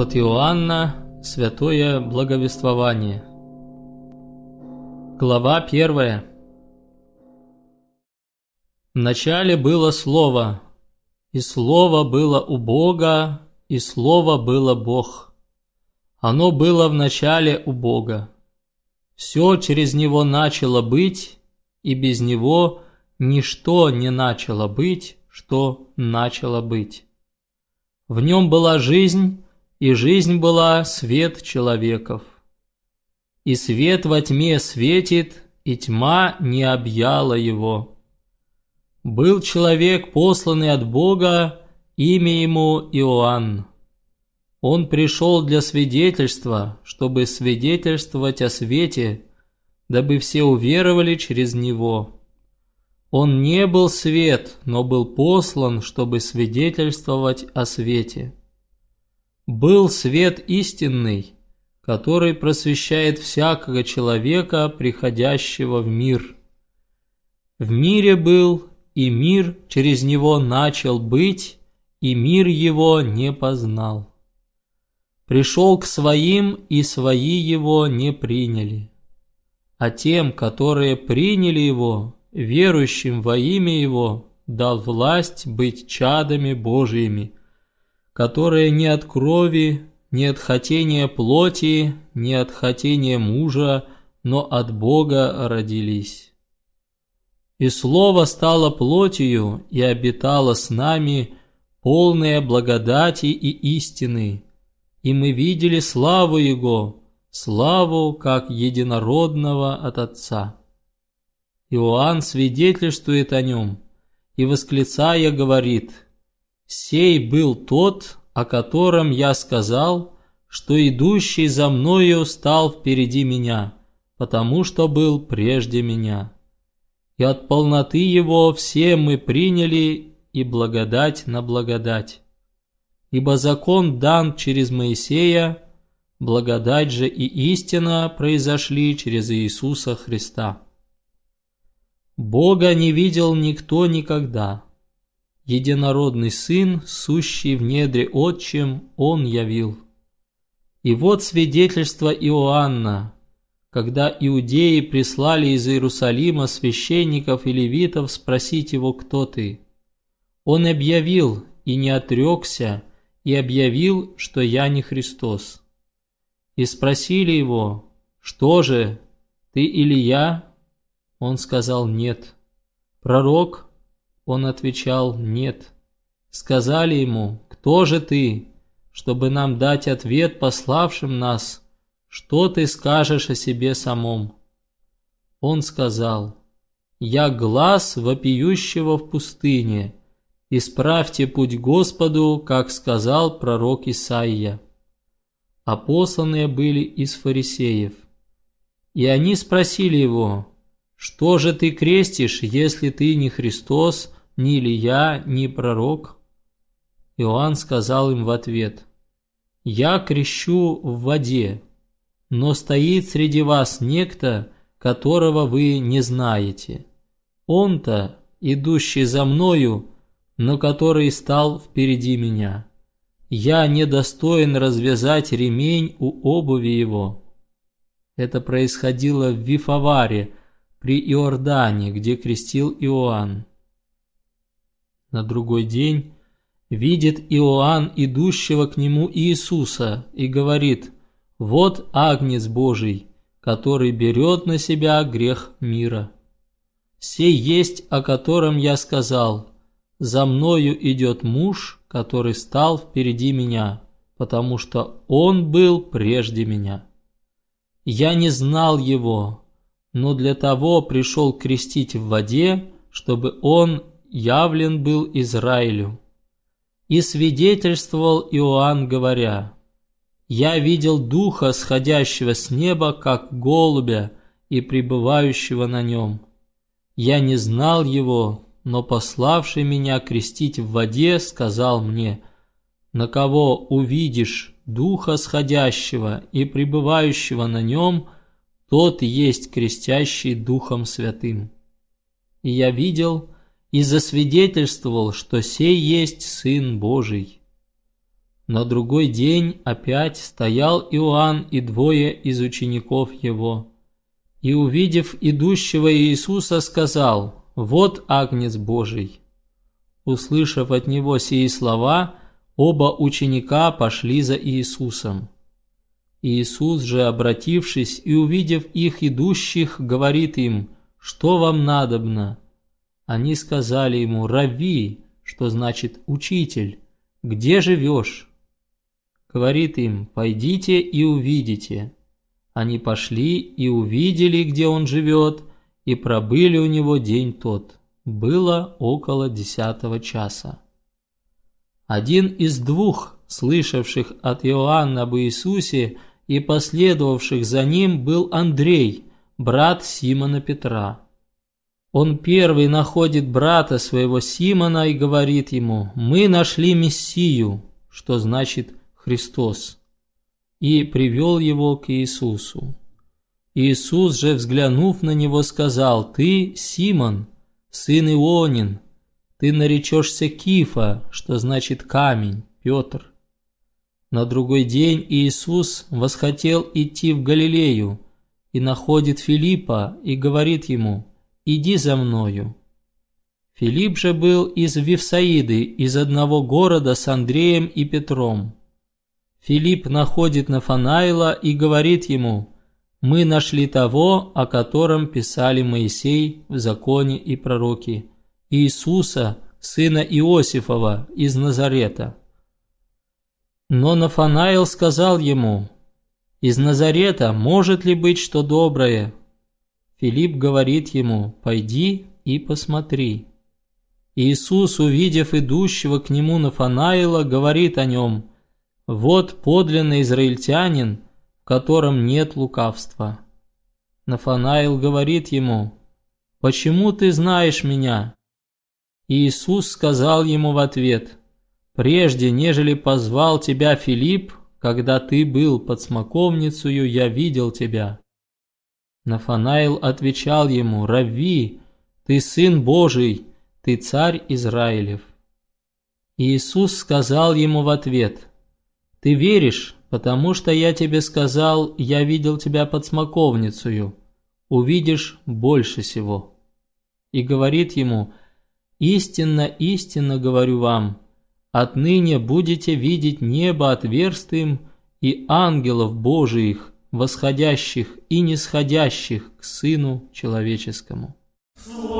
От Иоанна Святое Благовествование Глава 1 Вначале было Слово, и Слово было у Бога, и Слово было Бог. Оно было в начале у Бога. Все через Него начало быть, и без Него ничто не начало быть, что начало быть. В Нем была жизнь, и жизнь была свет человеков. И свет во тьме светит, и тьма не объяла его. Был человек, посланный от Бога, имя ему Иоанн. Он пришел для свидетельства, чтобы свидетельствовать о свете, дабы все уверовали через него. Он не был свет, но был послан, чтобы свидетельствовать о свете был свет истинный, который просвещает всякого человека, приходящего в мир. В мире был, и мир через него начал быть, и мир его не познал. Пришел к своим, и свои его не приняли. А тем, которые приняли его, верующим во имя его, дал власть быть чадами Божьими – которые не от крови, не от хотения плоти, не от хотения мужа, но от Бога родились. И Слово стало плотью и обитало с нами, полное благодати и истины, и мы видели славу Его, славу как единородного от Отца. Иоанн свидетельствует о нем и, восклицая, говорит – Сей был тот, о котором я сказал, что идущий за мною стал впереди меня, потому что был прежде меня. И от полноты его все мы приняли и благодать на благодать. Ибо закон дан через Моисея, благодать же и истина произошли через Иисуса Христа. Бога не видел никто никогда единородный Сын, сущий в недре Отчим, Он явил. И вот свидетельство Иоанна, когда иудеи прислали из Иерусалима священников и левитов спросить его, кто ты. Он объявил и не отрекся, и объявил, что я не Христос. И спросили его, что же, ты или я? Он сказал, нет. Пророк? Он отвечал «нет». Сказали ему «Кто же ты?» Чтобы нам дать ответ пославшим нас, что ты скажешь о себе самом? Он сказал «Я глаз вопиющего в пустыне, исправьте путь Господу, как сказал пророк Исаия». А посланные были из фарисеев. И они спросили его, «Что же ты крестишь, если ты не Христос, ни Илья, ни пророк?» Иоанн сказал им в ответ, «Я крещу в воде, но стоит среди вас некто, которого вы не знаете. Он-то, идущий за мною, но который стал впереди меня. Я недостоин развязать ремень у обуви его». Это происходило в Вифаваре, при Иордане, где крестил Иоанн. На другой день видит Иоанн идущего к нему Иисуса и говорит «Вот Агнец Божий, который берет на себя грех мира. Сей есть, о котором я сказал, за мною идет муж, который стал впереди меня, потому что он был прежде меня. Я не знал его, но для того пришел крестить в воде, чтобы он явлен был Израилю. И свидетельствовал Иоанн, говоря, «Я видел Духа, сходящего с неба, как голубя, и пребывающего на нем. Я не знал его, но пославший меня крестить в воде, сказал мне, «На кого увидишь Духа сходящего и пребывающего на нем, тот есть крестящий Духом Святым». И я видел, и засвидетельствовал, что сей есть Сын Божий. На другой день опять стоял Иоанн и двое из учеников его. И, увидев идущего Иисуса, сказал, «Вот Агнец Божий». Услышав от него сии слова, оба ученика пошли за Иисусом. Иисус же, обратившись и увидев их идущих, говорит им, «Что вам надобно?» Они сказали ему, «Рави», что значит «учитель», «где живешь?» Говорит им, «Пойдите и увидите». Они пошли и увидели, где он живет, и пробыли у него день тот. Было около десятого часа. Один из двух, слышавших от Иоанна об Иисусе и последовавших за ним, был Андрей, брат Симона Петра. Он первый находит брата своего Симона и говорит ему, «Мы нашли Мессию», что значит «Христос» и привел его к Иисусу. Иисус же, взглянув на него, сказал, «Ты, Симон, сын Ионин, ты наречешься Кифа, что значит камень, Петр». На другой день Иисус восхотел идти в Галилею и находит Филиппа и говорит ему, «Иди за мною». Филипп же был из Вифсаиды, из одного города с Андреем и Петром. Филипп находит Нафанаила и говорит ему, «Мы нашли того, о котором писали Моисей в законе и пророки, Иисуса, сына Иосифова из Назарета». Но Нафанаил сказал ему, «Из Назарета может ли быть что доброе?» Филипп говорит ему, «Пойди и посмотри». Иисус, увидев идущего к нему Нафанаила, говорит о нем, вот подлинный израильтянин, в котором нет лукавства. Нафанаил говорит ему, «Почему ты знаешь меня?» Иисус сказал ему в ответ, «Прежде, нежели позвал тебя Филипп, когда ты был под смоковницею, я видел тебя». Нафанаил отвечал ему, «Рави, ты сын Божий, ты царь Израилев». Иисус сказал ему в ответ, ты веришь, потому что я тебе сказал, я видел тебя под смоковницею, увидишь больше всего. И говорит ему, истинно, истинно говорю вам, отныне будете видеть небо отверстым и ангелов Божиих, восходящих и нисходящих к Сыну Человеческому. Слово